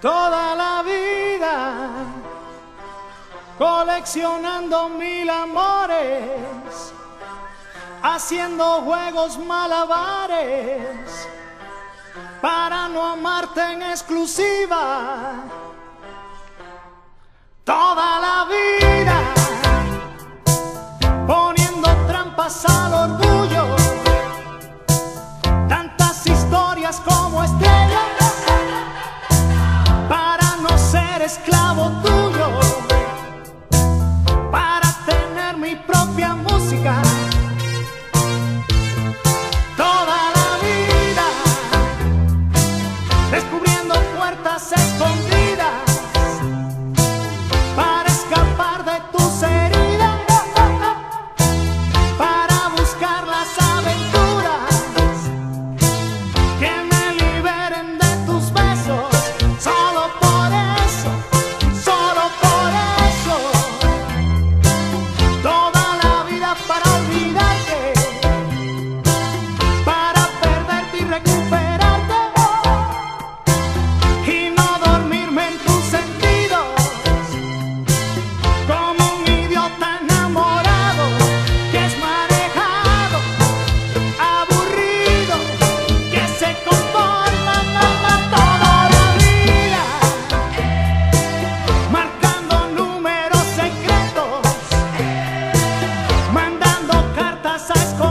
toda la vida coleccionando mil amores, haciendo juegos malabares para no amarte en exclusiva. Toda la vida, poniendo trampas al orgullo, esclavo tuyo, para tener mi propia música. Toda la vida descubriendo puertas escondidas. pasas con